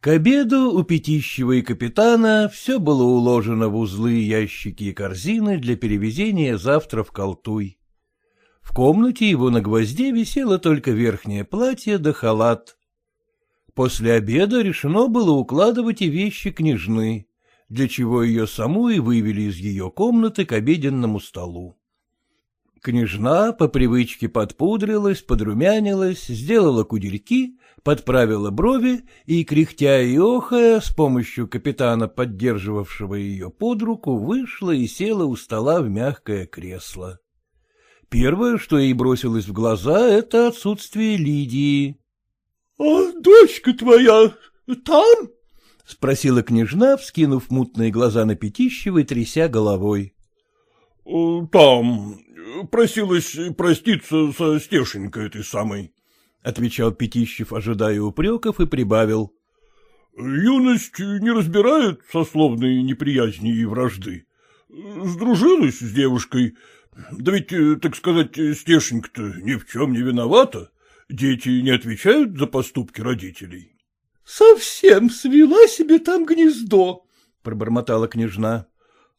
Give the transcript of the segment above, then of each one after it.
К обеду у Пятищева и капитана все было уложено в узлы, ящики и корзины для перевезения завтра в Колтуй. В комнате его на гвозде висело только верхнее платье да халат. После обеда решено было укладывать и вещи княжны, для чего ее саму и вывели из ее комнаты к обеденному столу. Княжна по привычке подпудрилась, подрумянилась, сделала кудельки, подправила брови и, кряхтя и охая, с помощью капитана, поддерживавшего ее под руку, вышла и села у стола в мягкое кресло. Первое, что ей бросилось в глаза, — это отсутствие Лидии. — А дочка твоя там? — спросила княжна, вскинув мутные глаза на Пятищева и тряся головой. — Там, просилась проститься со Стешенькой этой самой, — отвечал Пятищев, ожидая упреков, и прибавил. — Юность не разбирает сословной неприязни и вражды. Сдружилась с девушкой, да ведь, так сказать, Стешенька-то ни в чем не виновата. Дети не отвечают за поступки родителей. — Совсем свела себе там гнездо, — пробормотала княжна.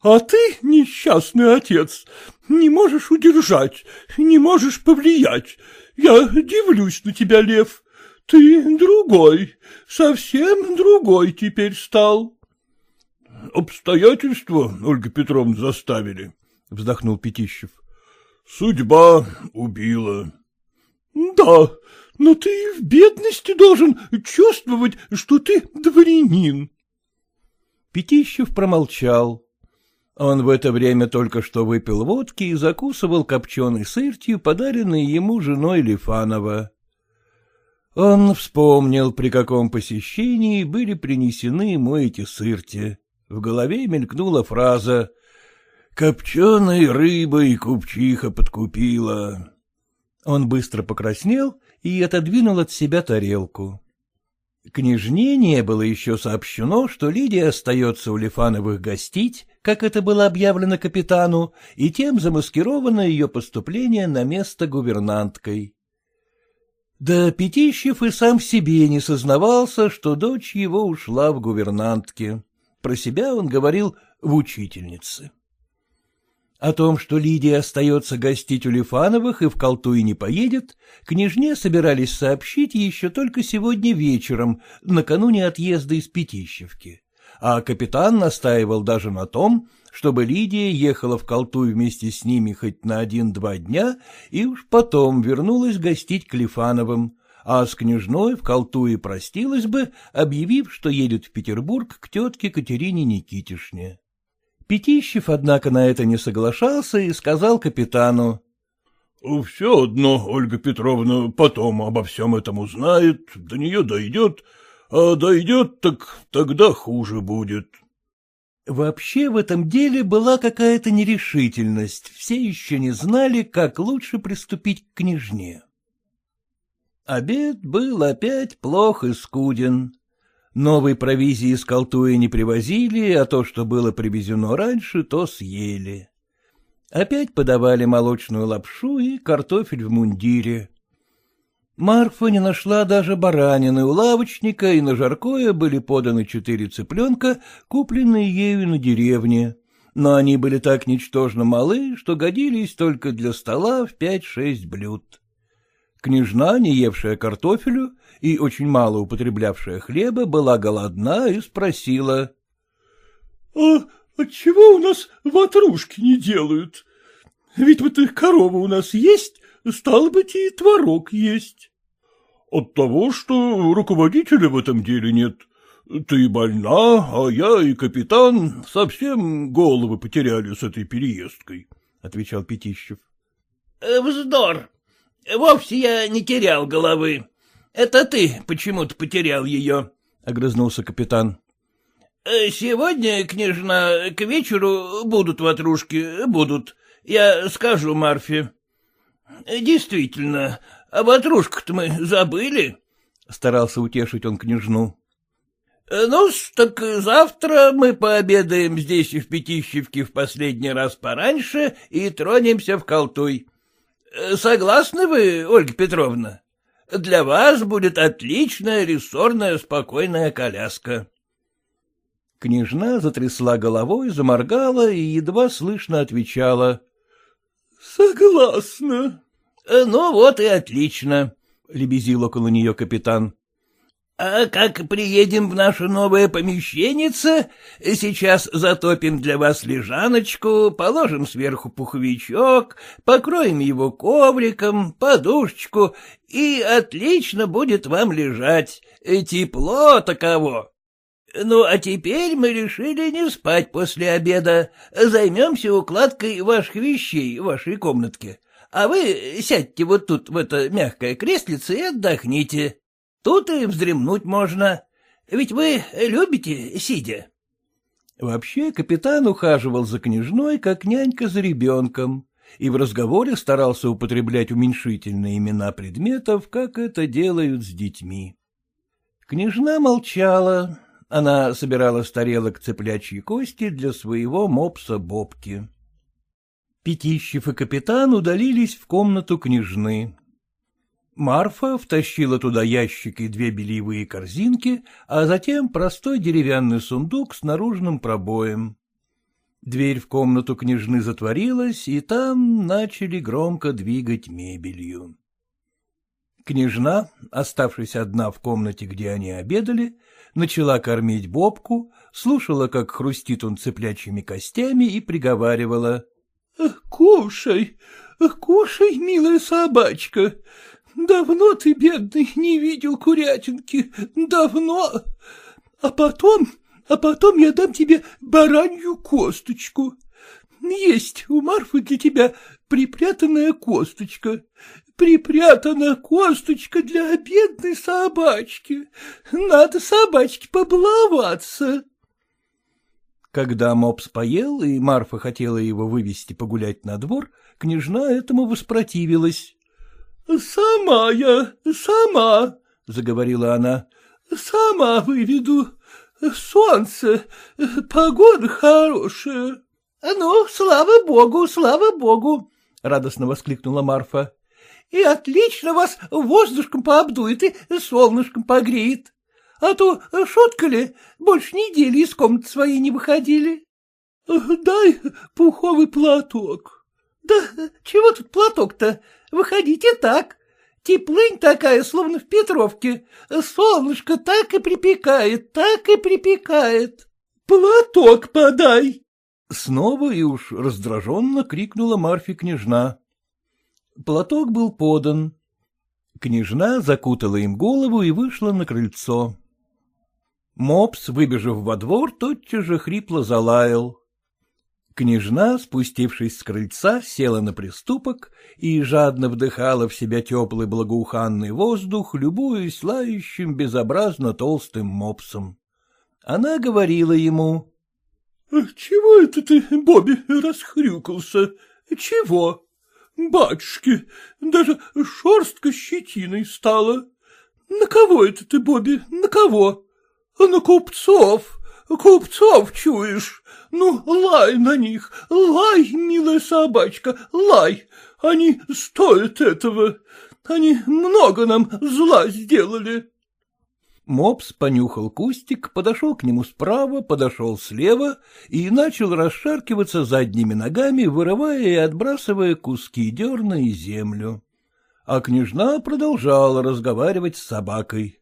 А ты, несчастный отец, не можешь удержать, не можешь повлиять. Я дивлюсь на тебя, Лев. Ты другой, совсем другой теперь стал. — Обстоятельства, Ольга Петровна, заставили, — вздохнул Пятищев. — Судьба убила. — Да, но ты в бедности должен чувствовать, что ты дворянин. Пятищев промолчал. Он в это время только что выпил водки и закусывал копченой сыртью, подаренной ему женой Лифанова. Он вспомнил, при каком посещении были принесены ему эти сырти. В голове мелькнула фраза «Копченой рыбой купчиха подкупила». Он быстро покраснел и отодвинул от себя тарелку. Княжне не было еще сообщено, что Лидия остается у Лифановых гостить, как это было объявлено капитану, и тем замаскировано ее поступление на место гувернанткой. Да Пятищев и сам себе не сознавался, что дочь его ушла в гувернантке. Про себя он говорил в учительнице. О том, что Лидия остается гостить у Лифановых и в Колтуй не поедет, княжне собирались сообщить еще только сегодня вечером, накануне отъезда из Пятищевки. А капитан настаивал даже на том, чтобы Лидия ехала в Колтуй вместе с ними хоть на один-два дня и уж потом вернулась гостить к Лифановым, а с княжной в Колтуе простилась бы, объявив, что едет в Петербург к тетке Катерине Никитишне. Пятищев, однако, на это не соглашался и сказал капитану. — Все одно Ольга Петровна потом обо всем этом узнает, до нее дойдет, а дойдет, так тогда хуже будет. Вообще в этом деле была какая-то нерешительность, все еще не знали, как лучше приступить к княжне. Обед был опять плох и скуден. Новой провизии из Колтуя не привозили, а то, что было привезено раньше, то съели. Опять подавали молочную лапшу и картофель в мундире. Марфа не нашла даже баранины у лавочника, и на жаркое были поданы четыре цыпленка, купленные ею на деревне. Но они были так ничтожно малы, что годились только для стола в пять-шесть блюд. Княжна, не евшая картофелю и очень мало употреблявшая хлеба, была голодна и спросила. — А отчего у нас ватрушки не делают? Ведь вот корова у нас есть, стало быть, и творог есть. — От того, что руководителя в этом деле нет. Ты больна, а я и капитан совсем головы потеряли с этой переездкой, — отвечал Пятищев. Э, — Вздор. Вовсе я не терял головы. Это ты почему-то потерял ее, — огрызнулся капитан. Э, — Сегодня, княжна, к вечеру будут ватрушки, будут. Я скажу Марфе. — Действительно, об ватрушках-то мы забыли, — старался утешить он княжну. Э, — Ну, так завтра мы пообедаем здесь в Пятищевке в последний раз пораньше и тронемся в Колтуй. Э, согласны вы, Ольга Петровна? Для вас будет отличная рессорная спокойная коляска. Княжна затрясла головой, заморгала и едва слышно отвечала. — Согласна. Э, — Ну вот и отлично, — лебезил около нее капитан. А как приедем в наше новое помещеннице, сейчас затопим для вас лежаночку, положим сверху пуховичок, покроем его ковриком, подушечку, и отлично будет вам лежать. Тепло таково. Ну, а теперь мы решили не спать после обеда, займемся укладкой ваших вещей в вашей комнатке. А вы сядьте вот тут в это мягкое креслице и отдохните. Тут и вздремнуть можно, ведь вы любите сидя. Вообще капитан ухаживал за княжной, как нянька за ребенком, и в разговоре старался употреблять уменьшительные имена предметов, как это делают с детьми. Княжна молчала, она собирала с тарелок цыплячьи кости для своего мопса Бобки. Пятищев и капитан удалились в комнату княжны. Марфа втащила туда ящики и две бельевые корзинки, а затем простой деревянный сундук с наружным пробоем. Дверь в комнату княжны затворилась, и там начали громко двигать мебелью. Княжна, оставшись одна в комнате, где они обедали, начала кормить Бобку, слушала, как хрустит он цыплячьими костями, и приговаривала. — Кушай, кушай, милая собачка, Давно ты, бедный, не видел курятинки, давно. А потом, а потом я дам тебе баранью косточку. Есть у Марфы для тебя припрятанная косточка. Припрятана косточка для бедной собачки. Надо собачке побаловаться. Когда мопс поел, и Марфа хотела его вывести погулять на двор, княжна этому воспротивилась. — Сама я, сама, — заговорила она, — сама выведу. Солнце, погода хорошая. — Ну, слава богу, слава богу, — радостно воскликнула Марфа. — И отлично вас воздушком пообдует и солнышком погреет. А то, шутка ли, больше недели из комнаты своей не выходили. — Дай пуховый платок. — Да чего тут платок-то? Выходите так. Теплынь такая, словно в Петровке. Солнышко так и припекает, так и припекает. Платок подай. Снова и уж раздраженно крикнула Марфи княжна. Платок был подан. Княжна закутала им голову и вышла на крыльцо. Мопс, выбежав во двор, тотчас же хрипло залаял. Княжна, спустившись с крыльца, села на приступок и жадно вдыхала в себя теплый благоуханный воздух, любуясь лающим безобразно толстым мопсом. Она говорила ему. — Чего это ты, Бобби, расхрюкался? Чего? Батюшки, даже шерстка щетиной стала. На кого это ты, Бобби, на кого? На купцов. Купцов чуешь? Ну, лай на них, лай, милая собачка, лай. Они стоят этого. Они много нам зла сделали. Мопс понюхал кустик, подошел к нему справа, подошел слева и начал расшаркиваться задними ногами, вырывая и отбрасывая куски дерна и землю. А княжна продолжала разговаривать с собакой.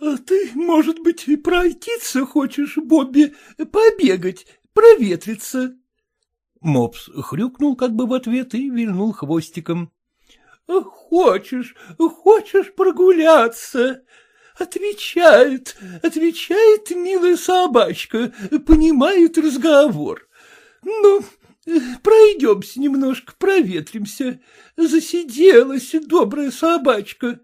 А ты, может быть, пройтиться хочешь, Бобби, побегать, проветриться? Мопс хрюкнул как бы в ответ и вильнул хвостиком. — Хочешь, хочешь прогуляться? Отвечает, отвечает милая собачка, понимает разговор. Ну, пройдемся немножко, проветримся. Засиделась добрая собачка.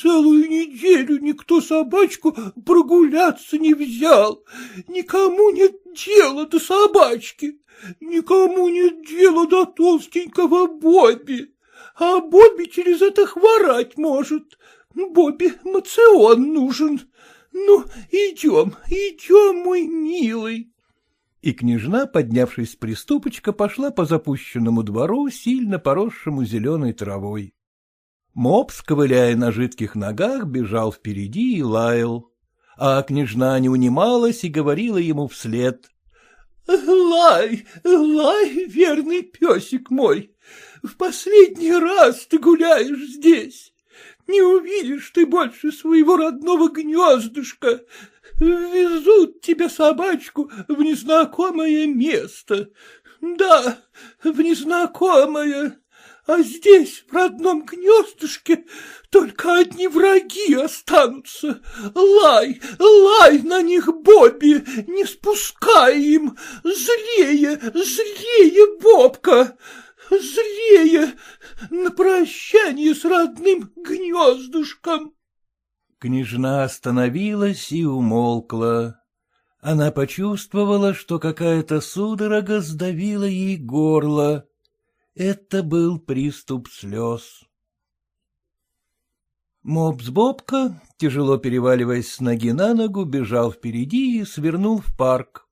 Целую неделю никто собачку прогуляться не взял. Никому нет дела до собачки. Никому нет дела до толстенького Бобби. А Бобби через это хворать может. Бобби мацион нужен. Ну, идем, идем, мой милый. И княжна, поднявшись с приступочка, пошла по запущенному двору, сильно поросшему зеленой травой. Мопс, ковыляя на жидких ногах, бежал впереди и лаял. А княжна не унималась и говорила ему вслед. — Лай, лай, верный песик мой, в последний раз ты гуляешь здесь. Не увидишь ты больше своего родного гнездышка. Везут тебя собачку в незнакомое место. Да, в незнакомое. А здесь, в родном гнездышке, только одни враги останутся. Лай, лай на них, Бобби, не спускай им. Злее, злее, Бобка злее на прощание с родным гнездышком. Княжна остановилась и умолкла. Она почувствовала, что какая-то судорога сдавила ей горло. Это был приступ слез. Мопс-бобка, тяжело переваливаясь с ноги на ногу, бежал впереди и свернул в парк.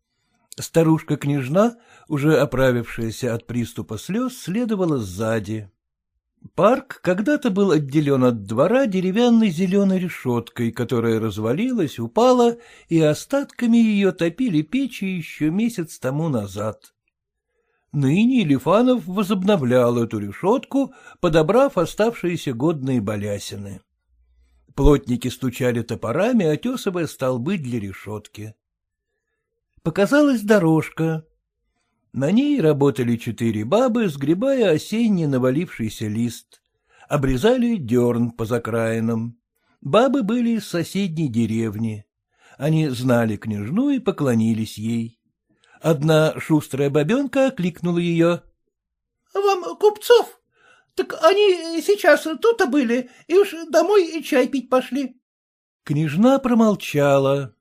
Старушка-княжна, уже оправившаяся от приступа слез, следовала сзади. Парк когда-то был отделен от двора деревянной зеленой решеткой, которая развалилась, упала, и остатками ее топили печи еще месяц тому назад. Ныне Лифанов возобновлял эту решетку, подобрав оставшиеся годные балясины. Плотники стучали топорами, отесывая столбы для решетки. Показалась дорожка. На ней работали четыре бабы, сгребая осенний навалившийся лист. Обрезали дерн по закраинам. Бабы были из соседней деревни. Они знали княжну и поклонились ей. Одна шустрая бабенка окликнула ее. — Вам купцов? Так они сейчас тут-то были, и уж домой чай пить пошли. Княжна промолчала.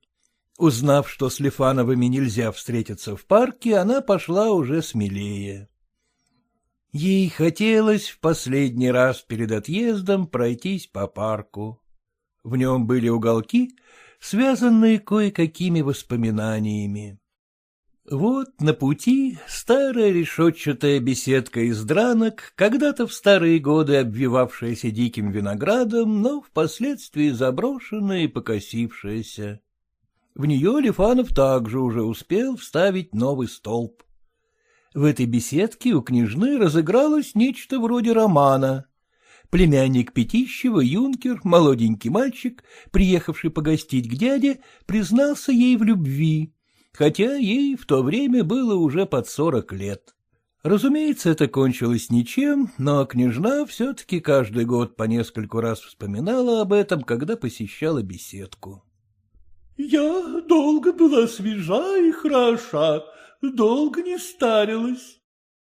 Узнав, что с Лифановыми нельзя встретиться в парке, она пошла уже смелее. Ей хотелось в последний раз перед отъездом пройтись по парку. В нем были уголки, связанные кое-какими воспоминаниями. Вот на пути старая решетчатая беседка из дранок, когда-то в старые годы обвивавшаяся диким виноградом, но впоследствии заброшенная и покосившаяся. В нее Лифанов также уже успел вставить новый столб. В этой беседке у княжны разыгралось нечто вроде романа. Племянник Пятищева, юнкер, молоденький мальчик, приехавший погостить к дяде, признался ей в любви, хотя ей в то время было уже под сорок лет. Разумеется, это кончилось ничем, но княжна все-таки каждый год по нескольку раз вспоминала об этом, когда посещала беседку. Я долго была свежа и хороша, долго не старилась.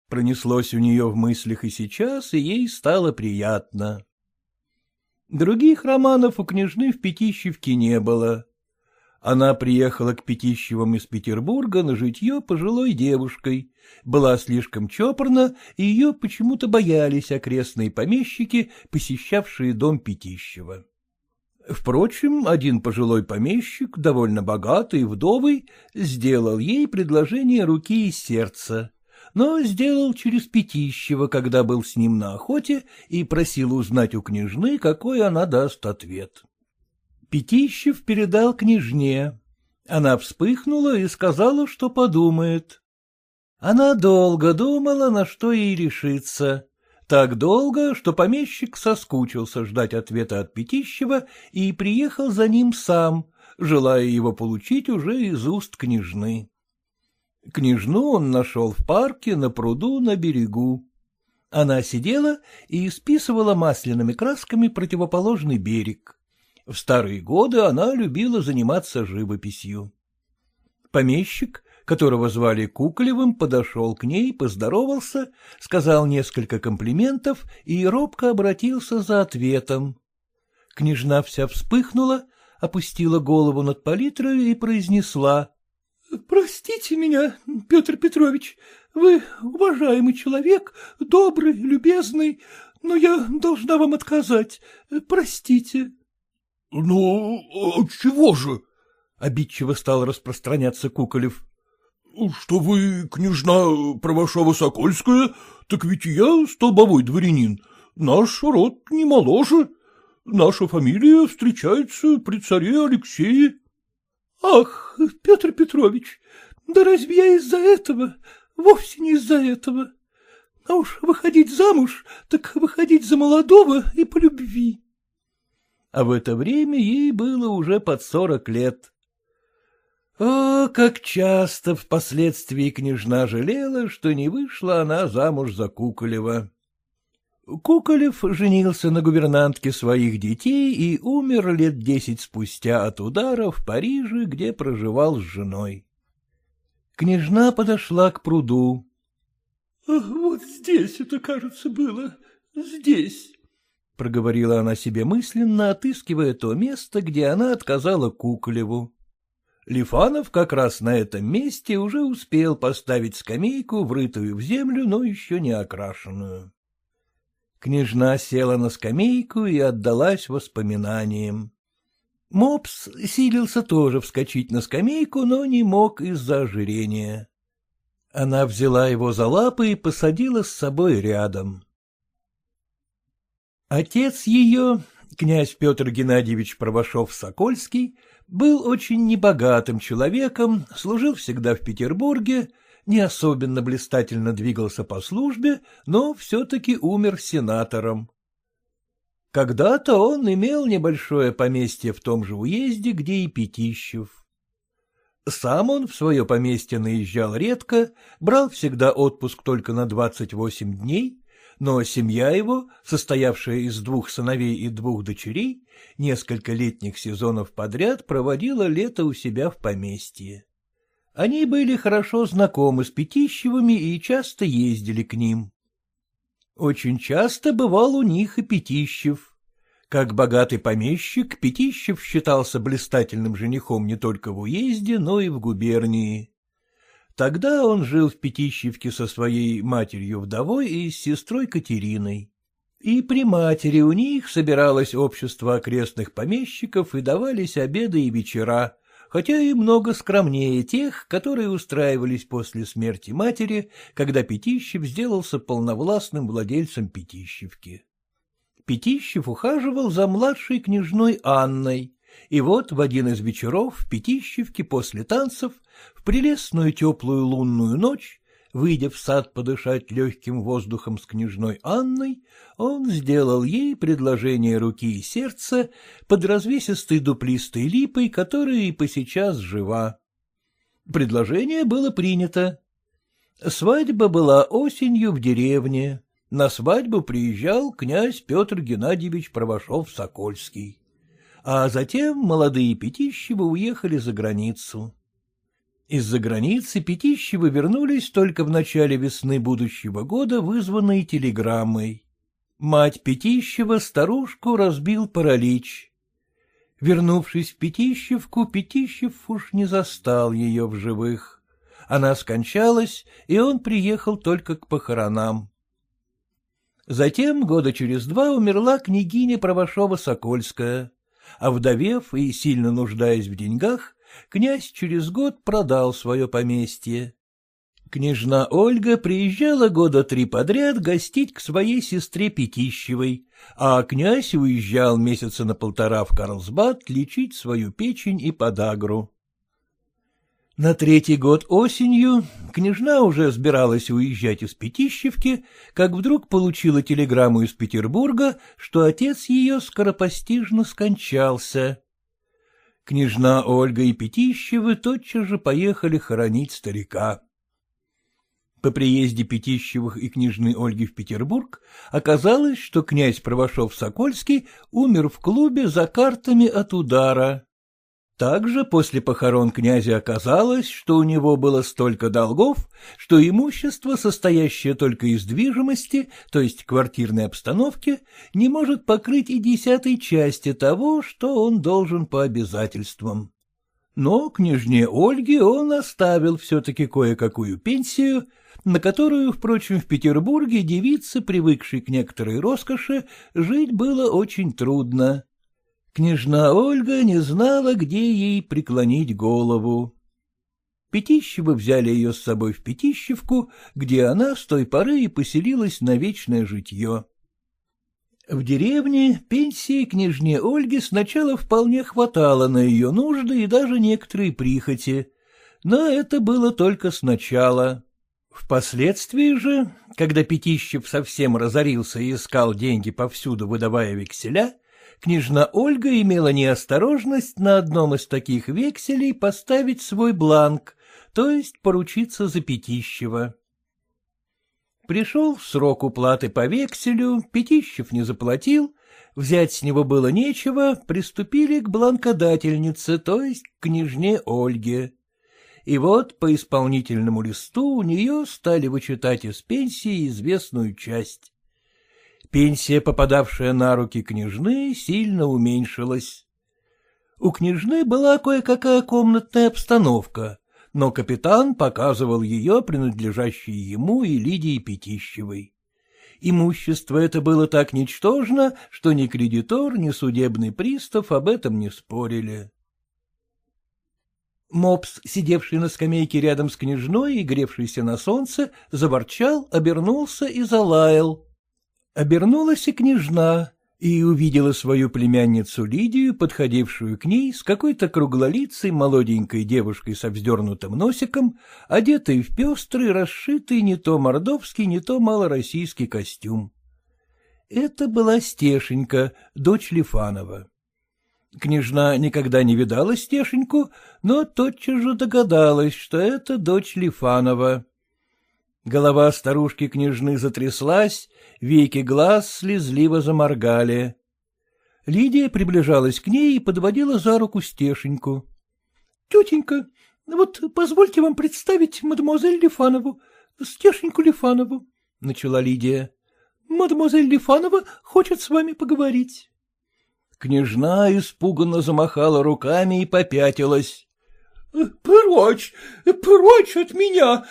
Пронеслось у нее в мыслях и сейчас, и ей стало приятно. Других романов у княжны в Пятищевке не было. Она приехала к Пятищевым из Петербурга на житье пожилой девушкой, была слишком чопорна, и ее почему-то боялись окрестные помещики, посещавшие дом Пятищева. Впрочем, один пожилой помещик, довольно богатый, вдовый, сделал ей предложение руки и сердца, но сделал через Пятищева, когда был с ним на охоте, и просил узнать у княжны, какой она даст ответ. Пятищев передал княжне. Она вспыхнула и сказала, что подумает. Она долго думала, на что ей решиться. Так долго, что помещик соскучился ждать ответа от Пятищева и приехал за ним сам, желая его получить уже из уст княжны. Княжну он нашел в парке, на пруду, на берегу. Она сидела и исписывала масляными красками противоположный берег. В старые годы она любила заниматься живописью. Помещик, которого звали Куколевым, подошел к ней, поздоровался, сказал несколько комплиментов и робко обратился за ответом. Княжна вся вспыхнула, опустила голову над палитрой и произнесла. — Простите меня, Петр Петрович, вы уважаемый человек, добрый, любезный, но я должна вам отказать. Простите. — Ну, чего же? — обидчиво стал распространяться Куколев. — Что вы, княжна Правошава-Сокольская, так ведь я столбовой дворянин. Наш род не моложе. Наша фамилия встречается при царе Алексее. — Ах, Петр Петрович, да разве я из-за этого? Вовсе не из-за этого. А уж выходить замуж, так выходить за молодого и по любви. А в это время ей было уже под сорок лет. О, как часто впоследствии княжна жалела, что не вышла она замуж за Куколева. Куколев женился на гувернантке своих детей и умер лет десять спустя от удара в Париже, где проживал с женой. Княжна подошла к пруду. — Вот здесь это, кажется, было, здесь, — проговорила она себе мысленно, отыскивая то место, где она отказала Куколеву. Лифанов как раз на этом месте уже успел поставить скамейку, врытую в землю, но еще не окрашенную. Княжна села на скамейку и отдалась воспоминаниям. Мопс силился тоже вскочить на скамейку, но не мог из-за ожирения. Она взяла его за лапы и посадила с собой рядом. Отец ее, князь Петр Геннадьевич Правошов-Сокольский, был очень небогатым человеком, служил всегда в Петербурге, не особенно блистательно двигался по службе, но все-таки умер сенатором. Когда-то он имел небольшое поместье в том же уезде, где и Пятищев. Сам он в свое поместье наезжал редко, брал всегда отпуск только на двадцать восемь дней, но семья его, состоявшая из двух сыновей и двух дочерей, несколько летних сезонов подряд проводила лето у себя в поместье. Они были хорошо знакомы с Пятищевыми и часто ездили к ним. Очень часто бывал у них и Пятищев. Как богатый помещик, Пятищев считался блистательным женихом не только в уезде, но и в губернии. Тогда он жил в Пятищевке со своей матерью-вдовой и с сестрой Катериной. И при матери у них собиралось общество окрестных помещиков и давались обеды и вечера, хотя и много скромнее тех, которые устраивались после смерти матери, когда Пятищев сделался полновластным владельцем Пятищевки. Пятищев ухаживал за младшей княжной Анной, и вот в один из вечеров в Пятищевке после танцев в прелестную теплую лунную ночь Выйдя в сад подышать легким воздухом с княжной Анной, он сделал ей предложение руки и сердца под развесистой дуплистой липой, которая и посейчас жива. Предложение было принято. Свадьба была осенью в деревне. На свадьбу приезжал князь Петр Геннадьевич Правошов-Сокольский. А затем молодые Пятищевы уехали за границу. Из-за границы Пятищевы вернулись только в начале весны будущего года, вызванной телеграммой. Мать Пятищева старушку разбил паралич. Вернувшись в Пятищевку, Пятищев уж не застал ее в живых. Она скончалась, и он приехал только к похоронам. Затем, года через два, умерла княгиня Правошова-Сокольская, а вдовев и сильно нуждаясь в деньгах, князь через год продал свое поместье. Княжна Ольга приезжала года три подряд гостить к своей сестре Пятищевой, а князь уезжал месяца на полтора в Карлсбад лечить свою печень и подагру. На третий год осенью княжна уже собиралась уезжать из Пятищевки, как вдруг получила телеграмму из Петербурга, что отец ее скоропостижно скончался. Княжна Ольга и Пятищевы тотчас же поехали хоронить старика. По приезде Пятищевых и княжны Ольги в Петербург оказалось, что князь Правошов-Сокольский умер в клубе за картами от удара. Также после похорон князя оказалось, что у него было столько долгов, что имущество, состоящее только из движимости, то есть квартирной обстановки, не может покрыть и десятой части того, что он должен по обязательствам. Но княжне Ольге он оставил все-таки кое-какую пенсию, на которую, впрочем, в Петербурге девице, привыкшей к некоторой роскоши, жить было очень трудно. Княжна Ольга не знала, где ей преклонить голову. Пятищевы взяли ее с собой в Пятищевку, где она с той поры и поселилась на вечное житье. В деревне пенсии княжне Ольги сначала вполне хватало на ее нужды и даже некоторые прихоти, но это было только сначала. Впоследствии же, когда Пятищев совсем разорился и искал деньги повсюду, выдавая векселя, княжна Ольга имела неосторожность на одном из таких векселей поставить свой бланк, то есть поручиться за Пятищева. Пришел срок уплаты по векселю, Пятищев не заплатил, взять с него было нечего, приступили к бланкодательнице, то есть к княжне Ольге. И вот по исполнительному листу у нее стали вычитать из пенсии известную часть. Пенсия, попадавшая на руки княжны, сильно уменьшилась. У княжны была кое-какая комнатная обстановка, но капитан показывал ее, принадлежащей ему и Лидии Пятищевой. Имущество это было так ничтожно, что ни кредитор, ни судебный пристав об этом не спорили. Мопс, сидевший на скамейке рядом с княжной и гревшийся на солнце, заворчал, обернулся и залаял. Обернулась и княжна, и увидела свою племянницу Лидию, подходившую к ней с какой-то круглолицей молоденькой девушкой со вздернутым носиком, одетой в пестрый, расшитый не то мордовский, не то малороссийский костюм. Это была Стешенька, дочь Лифанова. Княжна никогда не видала Стешеньку, но тотчас же догадалась, что это дочь Лифанова. Голова старушки-княжны затряслась, веки глаз слезливо заморгали. Лидия приближалась к ней и подводила за руку Стешеньку. — Тетенька, вот позвольте вам представить мадемуазель Лифанову, Стешеньку Лифанову, — начала Лидия. — Мадемуазель Лифанова хочет с вами поговорить. Княжна испуганно замахала руками и попятилась. — Прочь, прочь от меня,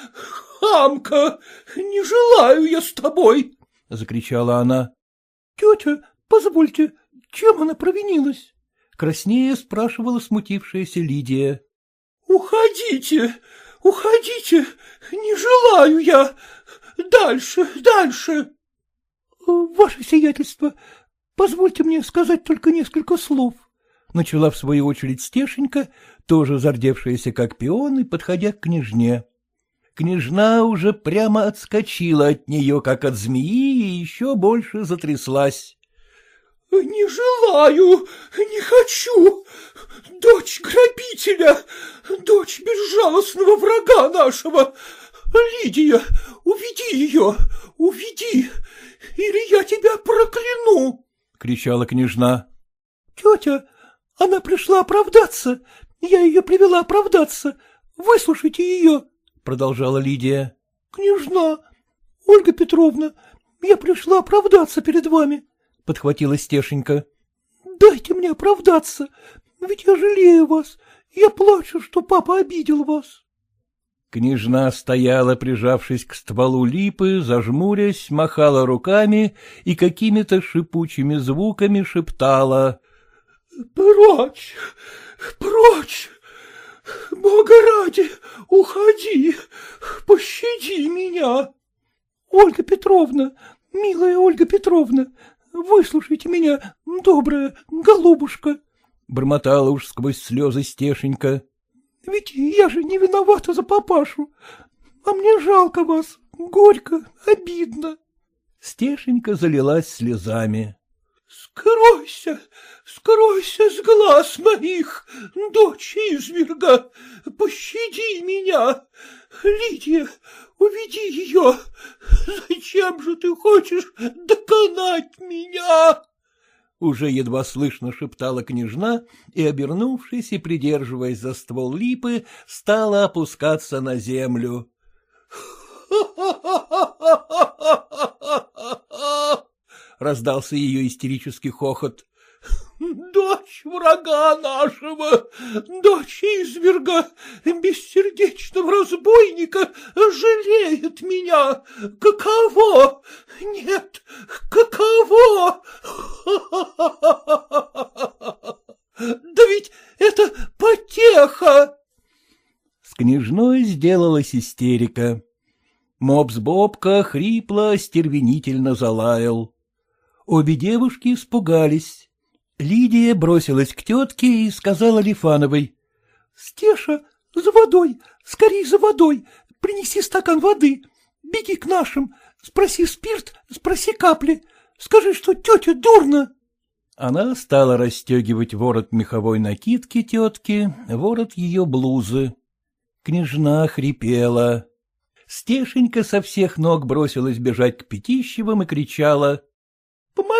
хамка! Не желаю я с тобой! — закричала она. — Тетя, позвольте, чем она провинилась? — краснее спрашивала смутившаяся Лидия. — Уходите, уходите, не желаю я. Дальше, дальше. — Ваше сиятельство, позвольте мне сказать только несколько слов, — начала в свою очередь Стешенька, тоже зардевшаяся как пион и подходя к княжне. Княжна уже прямо отскочила от нее, как от змеи, и еще больше затряслась. — Не желаю, не хочу. Дочь грабителя, дочь безжалостного врага нашего. Лидия, уведи ее, уведи, или я тебя прокляну! — кричала княжна. — Тетя, она пришла оправдаться, я ее привела оправдаться. Выслушайте ее продолжала Лидия. — Княжна, Ольга Петровна, я пришла оправдаться перед вами, — подхватила Стешенька. — Дайте мне оправдаться, ведь я жалею вас, я плачу, что папа обидел вас. Княжна стояла, прижавшись к стволу липы, зажмурясь, махала руками и какими-то шипучими звуками шептала. — Прочь! Прочь! Бога ради, уходи, пощади меня. Ольга Петровна, милая Ольга Петровна, выслушайте меня, добрая голубушка, — бормотала уж сквозь слезы Стешенька. — Ведь я же не виновата за папашу, а мне жалко вас, горько, обидно. Стешенька залилась слезами. Скройся, скройся с глаз моих, дочь изверга, пощади меня. Лидия, уведи ее! Зачем же ты хочешь доконать меня? Уже едва слышно шептала княжна и, обернувшись и придерживаясь за ствол липы, стала опускаться на землю. Раздался ее истерический хохот. Дочь врага нашего, дочь изверга, бессердечного разбойника жалеет меня. Каково? Нет, каково? Да ведь это потеха! С княжной сделалась истерика. Мопс Бобка хрипло, стервенительно залаял. Обе девушки испугались. Лидия бросилась к тетке и сказала Лифановой. — Стеша, за водой, скорей за водой, принеси стакан воды, беги к нашим, спроси спирт, спроси капли, скажи, что тетя дурно. Она стала расстегивать ворот меховой накидки тетки, ворот ее блузы. Княжна хрипела. Стешенька со всех ног бросилась бежать к Пятищевым и кричала.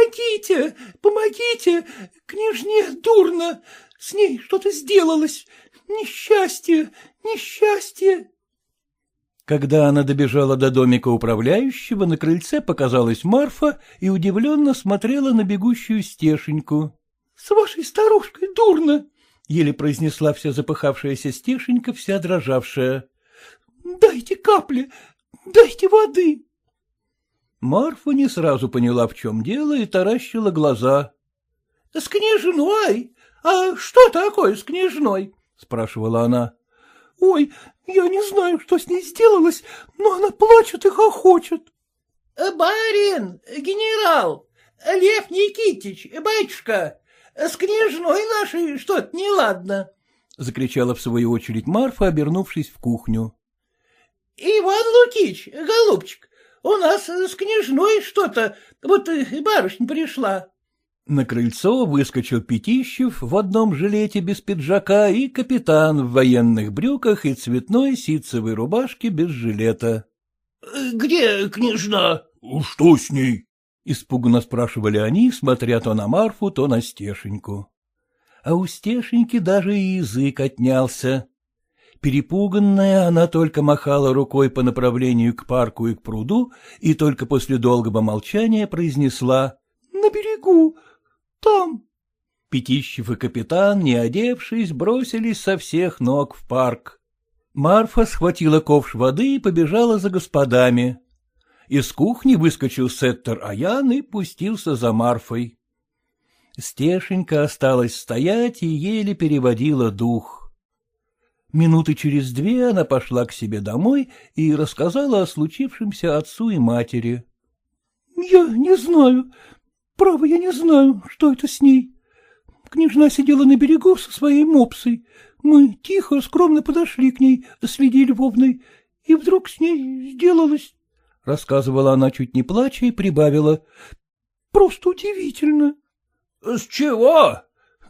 Помогите, помогите, княжне дурно, с ней что-то сделалось, несчастье, несчастье. Когда она добежала до домика управляющего, на крыльце показалась Марфа и удивленно смотрела на бегущую стешеньку. — С вашей старушкой дурно, — еле произнесла вся запыхавшаяся стешенька, вся дрожавшая. — Дайте капли, дайте воды. Марфа не сразу поняла, в чем дело, и таращила глаза. — С княжной? А что такое с княжной? — спрашивала она. — Ой, я не знаю, что с ней сделалось, но она плачет и хохочет. — Барин, генерал, Лев Никитич, батюшка, с княжной нашей что-то неладно, — закричала в свою очередь Марфа, обернувшись в кухню. — Иван Лукич, голубчик, у нас с княжной что-то, вот барышня пришла. На крыльцо выскочил Пятищев в одном жилете без пиджака и капитан в военных брюках и цветной ситцевой рубашке без жилета. — Где княжна? — Что с ней? — испуганно спрашивали они, смотря то на Марфу, то на Стешеньку. А у Стешеньки даже и язык отнялся. Перепуганная, она только махала рукой по направлению к парку и к пруду, и только после долгого молчания произнесла «На берегу, там». Пятищев и капитан, не одевшись, бросились со всех ног в парк. Марфа схватила ковш воды и побежала за господами. Из кухни выскочил сеттер Аян и пустился за Марфой. Стешенька осталась стоять и еле переводила дух. Минуты через две она пошла к себе домой и рассказала о случившемся отцу и матери. — Я не знаю, право, я не знаю, что это с ней. Княжна сидела на берегу со своей мопсой. Мы тихо, скромно подошли к ней с Лидией Львовной, и вдруг с ней сделалось... — рассказывала она, чуть не плача, и прибавила. — Просто удивительно. — С чего?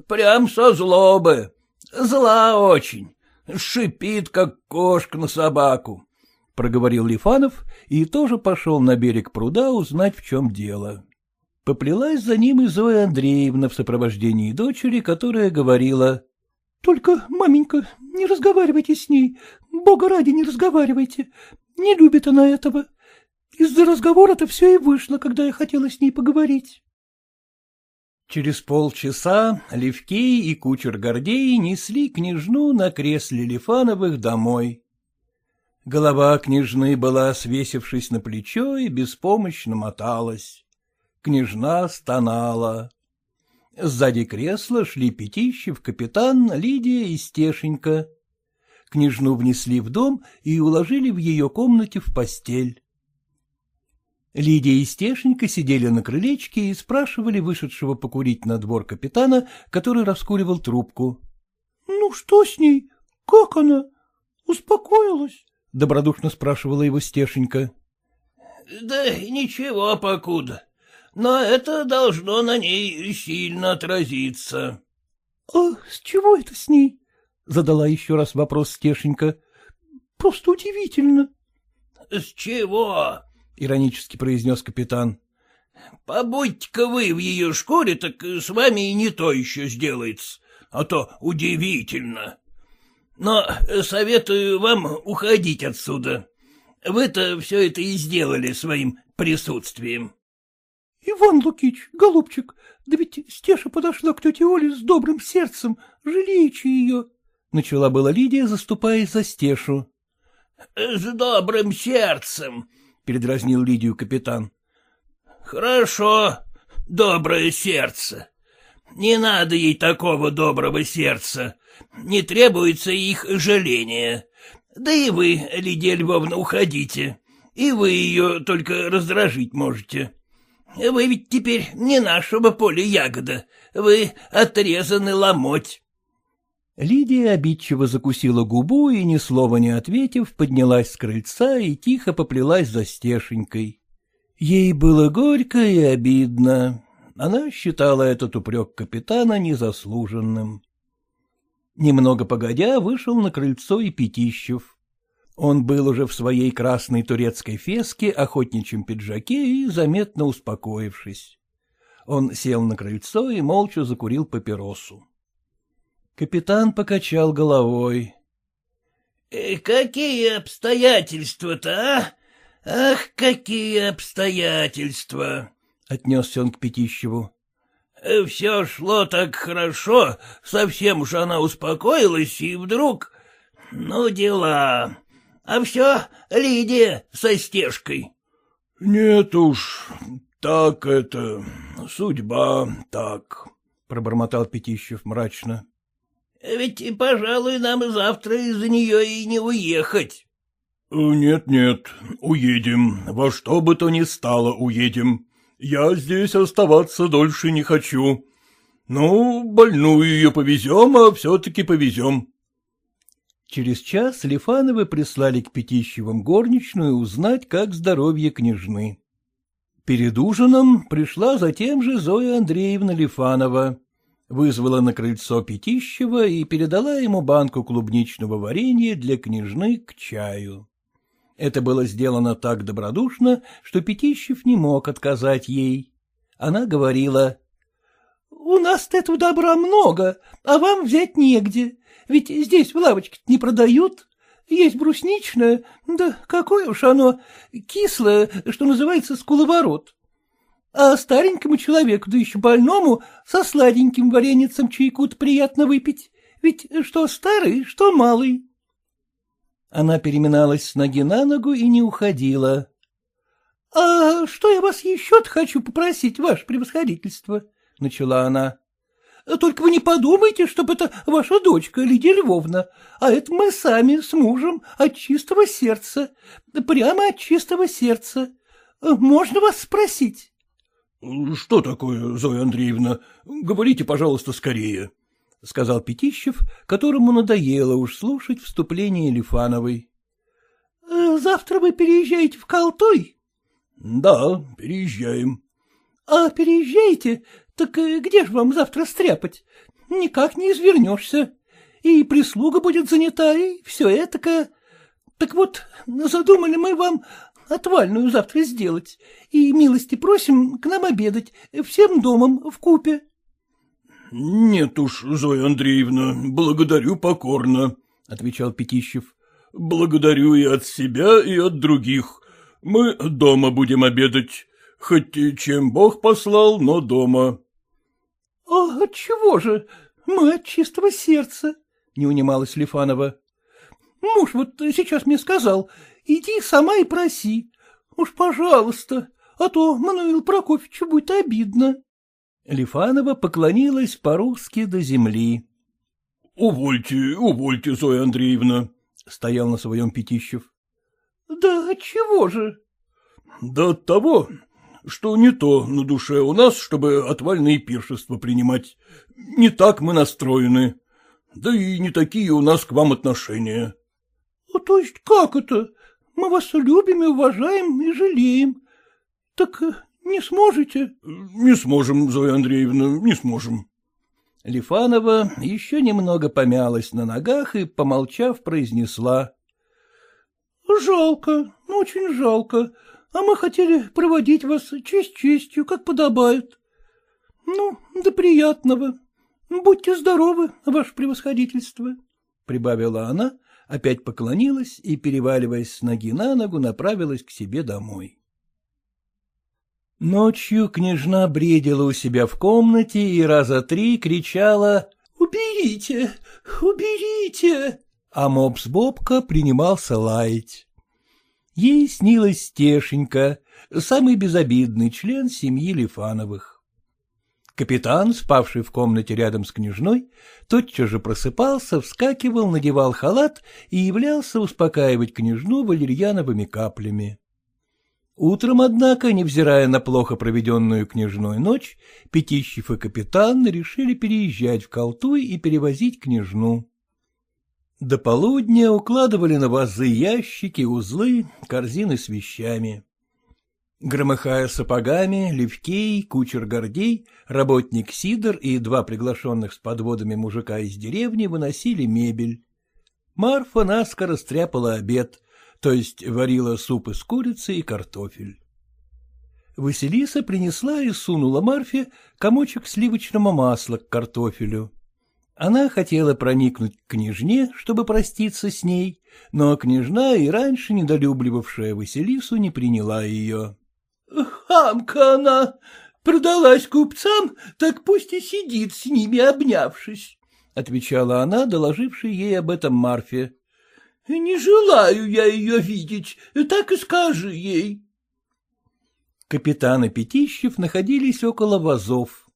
Прям со злобы. Зла очень шипит, как кошка на собаку, — проговорил Лифанов и тоже пошел на берег пруда узнать, в чем дело. Поплелась за ним и Зоя Андреевна в сопровождении дочери, которая говорила. — Только, маменька, не разговаривайте с ней, бога ради не разговаривайте, не любит она этого. Из-за разговора-то все и вышло, когда я хотела с ней поговорить. Через полчаса Левкей и кучер Гордей несли княжну на кресле Лифановых домой. Голова княжны была, свесившись на плечо, и беспомощно моталась. Княжна стонала. Сзади кресла шли Пятищев, капитан, Лидия и Стешенька. Княжну внесли в дом и уложили в ее комнате в постель. Лидия и Стешенька сидели на крылечке и спрашивали вышедшего покурить на двор капитана, который раскуривал трубку. — Ну, что с ней? Как она? Успокоилась? — добродушно спрашивала его Стешенька. — Да ничего покуда, но это должно на ней сильно отразиться. — А с чего это с ней? — задала еще раз вопрос Стешенька. — Просто удивительно. — С чего? — иронически произнес капитан. — Побудьте-ка вы в ее шкуре, так с вами и не то еще сделается, а то удивительно. Но советую вам уходить отсюда. Вы-то все это и сделали своим присутствием. — Иван Лукич, голубчик, да ведь Стеша подошла к тете Оле с добрым сердцем, жалеючи ее. Начала была Лидия, заступаясь за Стешу. — С добрым сердцем, — передразнил Лидию капитан. — Хорошо, доброе сердце. Не надо ей такого доброго сердца. Не требуется их жаления. Да и вы, Лидия Львовна, уходите. И вы ее только раздражить можете. Вы ведь теперь не нашего поля ягода. Вы отрезаны ломоть. Лидия обидчиво закусила губу и, ни слова не ответив, поднялась с крыльца и тихо поплелась за стешенькой. Ей было горько и обидно. Она считала этот упрек капитана незаслуженным. Немного погодя вышел на крыльцо и Пятищев. Он был уже в своей красной турецкой феске, охотничьем пиджаке и заметно успокоившись. Он сел на крыльцо и молча закурил папиросу. Капитан покачал головой. «Э, — Какие обстоятельства-то, а? Ах, какие обстоятельства! — отнесся он к Пятищеву. Э, — Все шло так хорошо, совсем уж она успокоилась, и вдруг... Ну, дела. А все Лидия со стежкой. — Нет уж, так это... судьба так, — пробормотал Пятищев мрачно. Ведь, пожалуй, нам завтра из-за нее и не уехать. «Нет, — Нет-нет, уедем, во что бы то ни стало уедем. Я здесь оставаться дольше не хочу. Ну, больную ее повезем, а все-таки повезем. Через час Лифановы прислали к Пятищевым горничную узнать, как здоровье княжны. Перед ужином пришла затем же Зоя Андреевна Лифанова вызвала на крыльцо Пятищева и передала ему банку клубничного варенья для княжны к чаю. Это было сделано так добродушно, что Пятищев не мог отказать ей. Она говорила. — У нас этого добра много, а вам взять негде, ведь здесь в лавочке не продают. Есть брусничное, да какое уж оно, кислое, что называется скуловорот. А старенькому человеку, да еще больному, со сладеньким вареницем чайку приятно выпить, ведь что старый, что малый. Она переминалась с ноги на ногу и не уходила. — А что я вас еще хочу попросить, ваше превосходительство? — начала она. — Только вы не подумайте, чтобы это ваша дочка Лидия Львовна, а это мы сами с мужем от чистого сердца, прямо от чистого сердца. Можно вас спросить? — Что такое, Зоя Андреевна? Говорите, пожалуйста, скорее, — сказал Пятищев, которому надоело уж слушать вступление Лифановой. «Э, — Завтра вы переезжаете в Колтой? — Да, переезжаем. — А переезжаете, так э, где же вам завтра стряпать? Никак не извернешься. И прислуга будет занята, и все этакое. Так вот, задумали мы вам отвальную завтра сделать, и милости просим к нам обедать, всем домом в купе. — Нет уж, Зоя Андреевна, благодарю покорно, — отвечал Пятищев. — Благодарю и от себя, и от других. Мы дома будем обедать, хоть чем Бог послал, но дома. — А отчего же? Мы от чистого сердца, — не унималась Лифанова. — Муж вот сейчас мне сказал, Иди сама и проси. Уж пожалуйста, а то Мануил Прокофьевичу будет обидно. Лифанова поклонилась по-русски до земли. — Увольте, увольте, Зоя Андреевна, — стоял на своем Пятищев. — Да чего же? — Да от того, что не то на душе у нас, чтобы отвальные пиршества принимать. Не так мы настроены. Да и не такие у нас к вам отношения. — То есть как это? Мы вас любим и уважаем и жалеем. Так э, не сможете? — Не сможем, Зоя Андреевна, не сможем. Лифанова еще немного помялась на ногах и, помолчав, произнесла. — Жалко, Ну, очень жалко, а мы хотели проводить вас честь честью, как подобает. Ну, до приятного. Будьте здоровы, ваше превосходительство, — прибавила она, опять поклонилась и, переваливаясь с ноги на ногу, направилась к себе домой. Ночью княжна бредила у себя в комнате и раза три кричала «Уберите! Уберите!» А мопс Бобка принимался лаять. Ей снилась Стешенька, самый безобидный член семьи Лифановых. Капитан, спавший в комнате рядом с княжной, тотчас же просыпался, вскакивал, надевал халат и являлся успокаивать княжну валерьяновыми каплями. Утром, однако, невзирая на плохо проведенную княжную ночь, Пятищев и капитан решили переезжать в Колтуй и перевозить княжну. До полудня укладывали на вазы ящики, узлы, корзины с вещами. Громыхая сапогами, Левкей, кучер Гордей, работник Сидор и два приглашенных с подводами мужика из деревни выносили мебель. Марфа наскоро стряпала обед, то есть варила суп из курицы и картофель. Василиса принесла и сунула Марфе комочек сливочного масла к картофелю. Она хотела проникнуть к княжне, чтобы проститься с ней, но княжна, и раньше недолюбливавшая Василису, не приняла ее. — Хамка она! Продалась купцам, так пусть и сидит с ними, обнявшись, — отвечала она, доложившей ей об этом Марфе. — Не желаю я ее видеть, так и скажи ей. Капитан и Пятищев находились около вазов.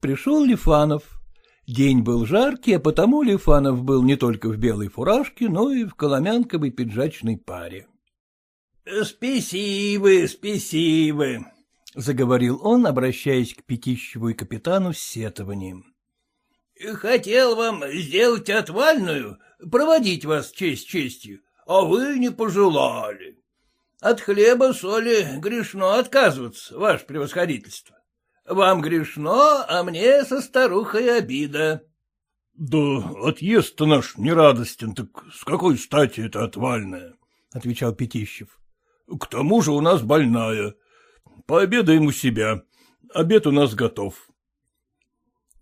Пришел Лифанов. День был жаркий, а потому Лифанов был не только в белой фуражке, но и в коломянковой пиджачной паре. — Спесивы, спесивы, — заговорил он, обращаясь к Пятищеву и капитану с сетованием. — Хотел вам сделать отвальную, проводить вас честь честью, а вы не пожелали. От хлеба соли грешно отказываться, ваше превосходительство. Вам грешно, а мне со старухой обида. — Да отъезд-то наш нерадостен, так с какой стати это отвальное? — отвечал Пятищев. — К тому же у нас больная. Пообедаем у себя. Обед у нас готов.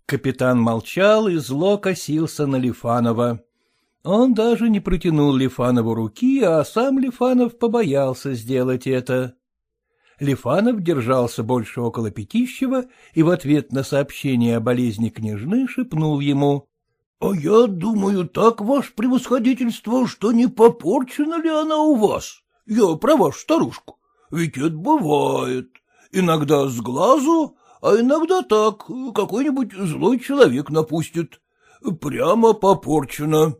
Капитан молчал и зло косился на Лифанова. Он даже не протянул Лифанову руки, а сам Лифанов побоялся сделать это. Лифанов держался больше около Пятищева и в ответ на сообщение о болезни княжны шепнул ему. — А я думаю так, ваше превосходительство, что не попорчена ли она у вас? Я про вашу старушку. Ведь это бывает. Иногда с глазу, а иногда так, какой-нибудь злой человек напустит. Прямо попорчено.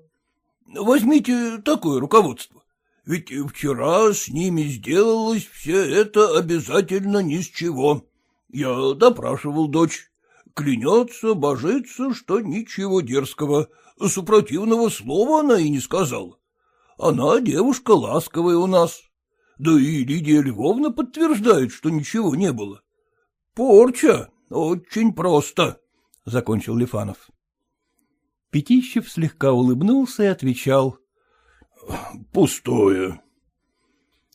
Возьмите такое руководство. Ведь вчера с ними сделалось все это обязательно ни с чего. Я допрашивал дочь. Клянется, божится, что ничего дерзкого. Супротивного слова она и не сказала. Она девушка ласковая у нас. Да и Лидия Львовна подтверждает, что ничего не было. Порча очень просто, — закончил Лифанов. Пятищев слегка улыбнулся и отвечал. — Пустое.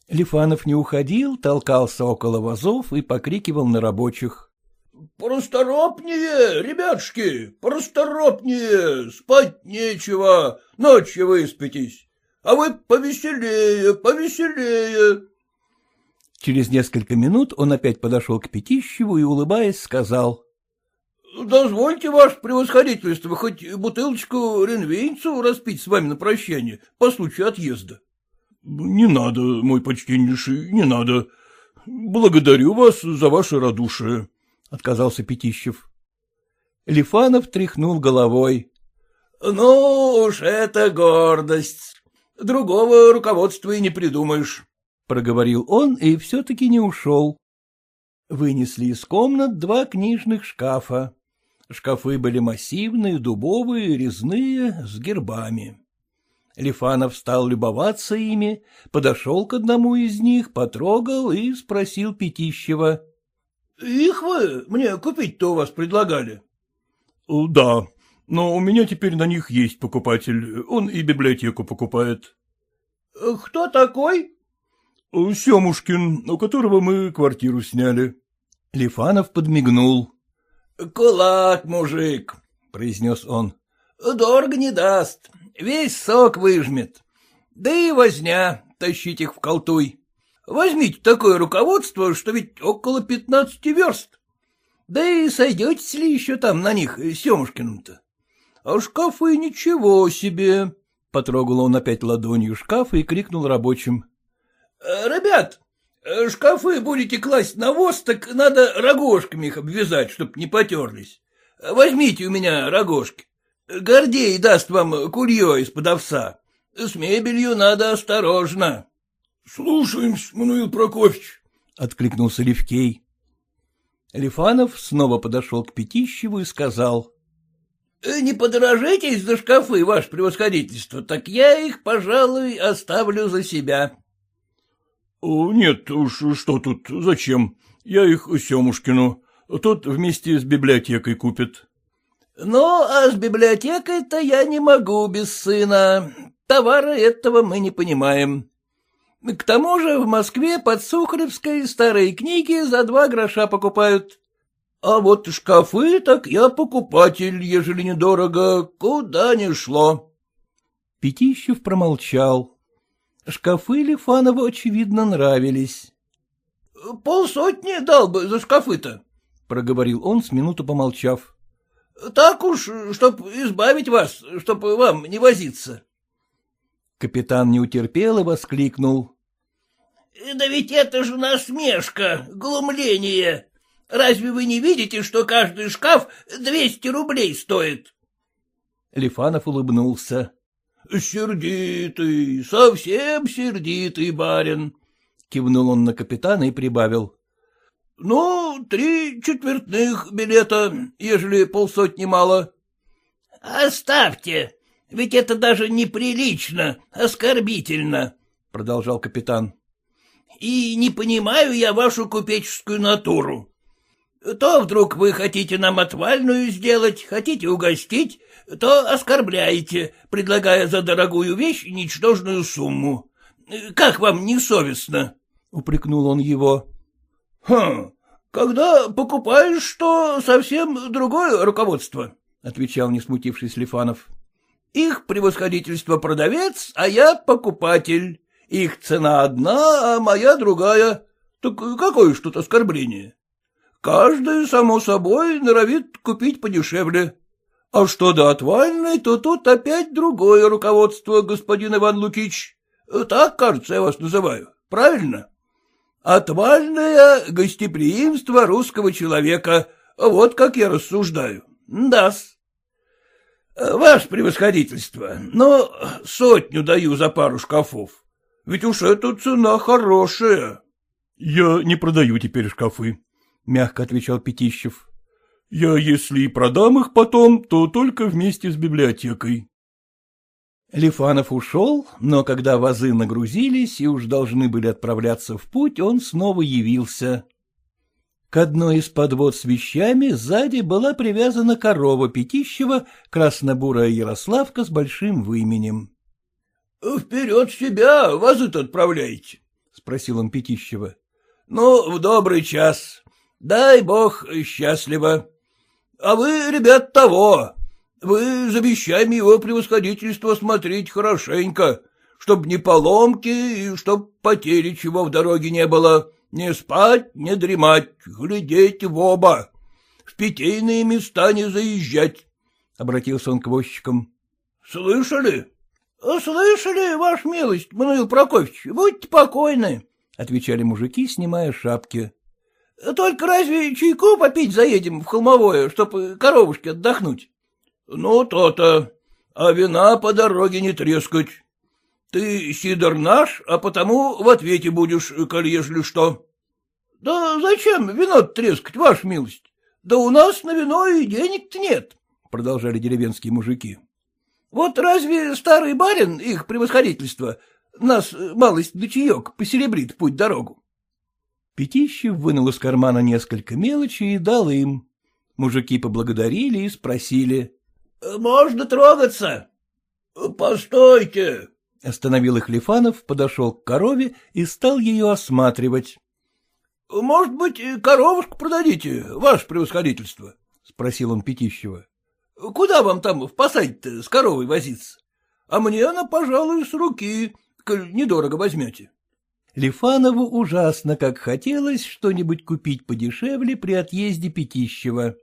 Лифанов не уходил, толкался около вазов и покрикивал на рабочих. — Просторопнее, ребятушки, просторопнее, спать нечего, ночью выспитесь. А вы повеселее, повеселее. Через несколько минут он опять подошел к Пятищеву и, улыбаясь, сказал. — Дозвольте, ваше превосходительство, хоть бутылочку ренвейнцу распить с вами на прощание по случаю отъезда. — Не надо, мой почтеннейший, не надо. Благодарю вас за ваше радушие, — отказался Пятищев. Лифанов тряхнул головой. — Ну уж это гордость. Другого руководства и не придумаешь, — проговорил он и все-таки не ушел. Вынесли из комнат два книжных шкафа. Шкафы были массивные, дубовые, резные, с гербами. Лифанов стал любоваться ими, подошел к одному из них, потрогал и спросил Пятищева. — Их вы мне купить-то у вас предлагали? — Да, но у меня теперь на них есть покупатель, он и библиотеку покупает. — Кто такой? —— Семушкин, у которого мы квартиру сняли. Лифанов подмигнул. — Кулак, мужик, — произнес он. — Дорого не даст, весь сок выжмет. Да и возня, тащить их в колтуй. Возьмите такое руководство, что ведь около пятнадцати верст. Да и сойдетесь ли еще там на них, Семушкиным-то? А шкафы ничего себе. Потрогал он опять ладонью шкаф и крикнул рабочим. «Э, — Ребят, э, шкафы будете класть на воз, так надо рогожками их обвязать, чтоб не потерлись. Возьмите у меня рогожки. Гордей даст вам курье из-под овса. С мебелью надо осторожно. — Слушаемся, Мануил Прокофьевич, — откликнулся Левкей. Лифанов снова подошел к Пятищеву и сказал. «Э, — Не подорожайтесь за шкафы, ваше превосходительство, так я их, пожалуй, оставлю за себя. — Нет уж, что тут, зачем? Я их Семушкину. Тот вместе с библиотекой купит. — Ну, а с библиотекой-то я не могу без сына. Товара этого мы не понимаем. К тому же в Москве под Сухаревской старые книги за два гроша покупают. А вот шкафы так я покупатель, ежели недорого, куда ни шло. Пятищев промолчал. Шкафы Лифанову, очевидно, нравились. — Полсотни дал бы за шкафы-то, — проговорил он, с минуту помолчав. — Так уж, чтоб избавить вас, чтоб вам не возиться. Капитан не утерпел и воскликнул. — Да ведь это же насмешка, глумление. Разве вы не видите, что каждый шкаф двести рублей стоит? Лифанов улыбнулся. — Сердитый, совсем сердитый барин, — кивнул он на капитана и прибавил. — Ну, три четвертных билета, ежели полсотни мало. — Оставьте, ведь это даже неприлично, оскорбительно, — продолжал капитан и не понимаю я вашу купеческую натуру. То вдруг вы хотите нам отвальную сделать, хотите угостить, то оскорбляете, предлагая за дорогую вещь ничтожную сумму. Как вам не совестно? — упрекнул он его. — Хм, когда покупаешь, что совсем другое руководство, — отвечал не смутившись Лифанов. — Их превосходительство продавец, а я покупатель. Их цена одна, а моя другая. Так какое ж тут оскорбление? Каждый, само собой, норовит купить подешевле. А что до отвальной, то тут опять другое руководство, господин Иван Лукич. Так, кажется, я вас называю. Правильно? Отвальное гостеприимство русского человека. Вот как я рассуждаю. Да-с. Ваше превосходительство, но сотню даю за пару шкафов. Ведь уж эта цена хорошая. — Я не продаю теперь шкафы, — мягко отвечал Пятищев. — Я, если и продам их потом, то только вместе с библиотекой. Лифанов ушел, но когда вазы нагрузились и уж должны были отправляться в путь, он снова явился. К одной из подвод с вещами сзади была привязана корова Пятищева, краснобурая Ярославка с большим выменем. — Вперед себя вазы-то отправляете? — спросил он Пятищева. — Ну, в добрый час. Дай бог счастливо. А вы, ребят, того. Вы за вещами его превосходительства смотреть хорошенько, чтоб не поломки и чтоб потери чего в дороге не было. Не спать, не дремать, глядеть в оба. В питейные места не заезжать, — обратился он к возчикам. — Слышали? — Слышали, ваша милость, Мануил Прокофьевич, будьте покойны, — отвечали мужики, снимая шапки. — Только разве чайку попить заедем в холмовое, чтоб коровушки отдохнуть? — Ну, то-то. А вина по дороге не трескать. Ты, Сидор, наш, а потому в ответе будешь, коль ежели что. — Да зачем вино трескать, ваша милость? Да у нас на вино и денег-то нет, — продолжали деревенские мужики. Вот разве старый барин, их превосходительство, нас малость да чаек посеребрит путь дорогу? Пятищев вынул из кармана несколько мелочи и дал им. Мужики поблагодарили и спросили. — Можно трогаться? — Постойте, Остановил их Лифанов, подошел к корове и стал ее осматривать. — Может быть, коровушку продадите, ваше превосходительство? — спросил он Пятищева. — Куда вам там в посаде-то с коровой возиться? А мне она, пожалуй, с руки, коль недорого возьмете. Лифанову ужасно как хотелось что-нибудь купить подешевле при отъезде Пятищева.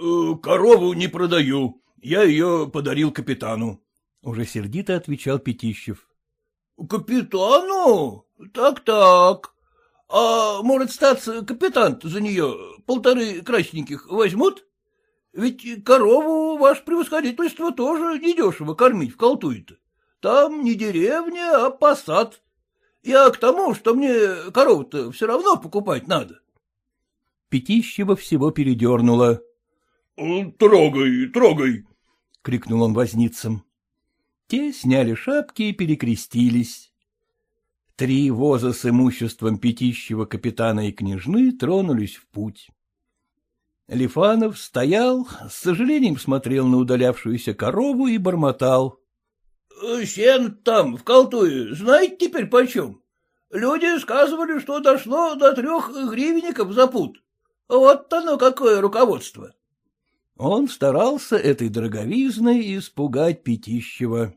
«Э, — Корову не продаю, я ее подарил капитану, — уже сердито отвечал Пятищев. — Капитану? Так-так. А может, статься капитан за нее полторы красненьких возьмут? Ведь корову, ваше превосходительство, тоже недешево кормить в колтуе-то. Там не деревня, а посад. Я к тому, что мне корову-то все равно покупать надо. Пятищева всего передернуло. «Э, — Трогай, трогай! — крикнул он возницам. Те сняли шапки и перекрестились. Три воза с имуществом Пятищева капитана и княжны тронулись в путь. Лифанов стоял, с сожалением смотрел на удалявшуюся корову и бормотал. — Сен там, в колтуе, знаете теперь почем? Люди сказывали, что дошло до трех гривенников за пут. Вот оно какое руководство. Он старался этой дороговизной испугать Пятищева.